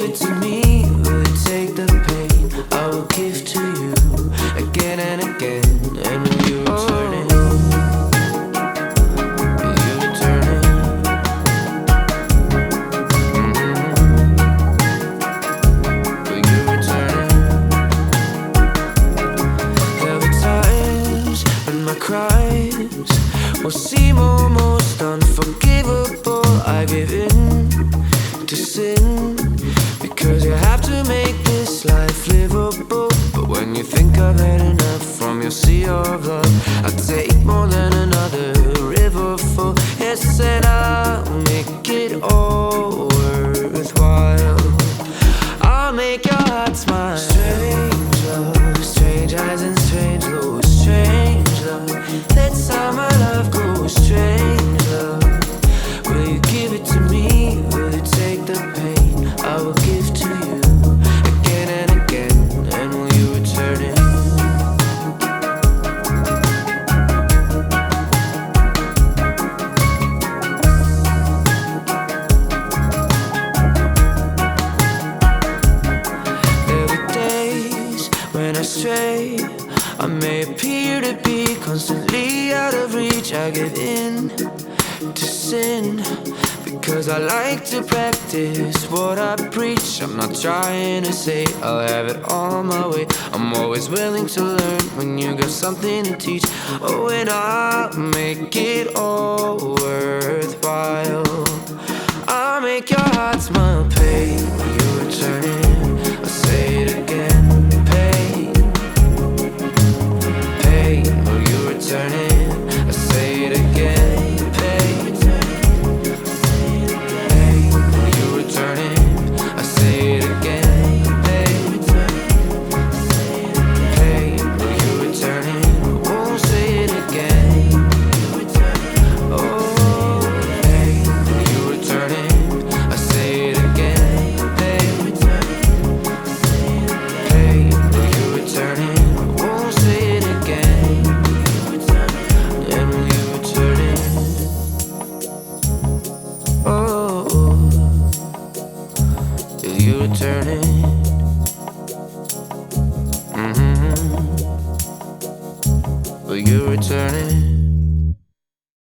crimes will you take the pain? I will give to you again and again. And you return it. But you return it. But you return it. There are times when my cries will seem almost unforgivable. I give in think I've had enough from your sea of love, I take more than another river full. Yes, and I'll make it all worthwhile. I'll make your heart smile. Strange love, strange highs and I may appear to be constantly out of reach. I give in to sin because I like to practice what I preach. I'm not trying to say I'll have it all my way. I'm always willing to learn when you got something to teach. Oh, and I'll make it all worthwhile. I'll make your heart smile, pain. You return it? Mm-hmm. Will you return it?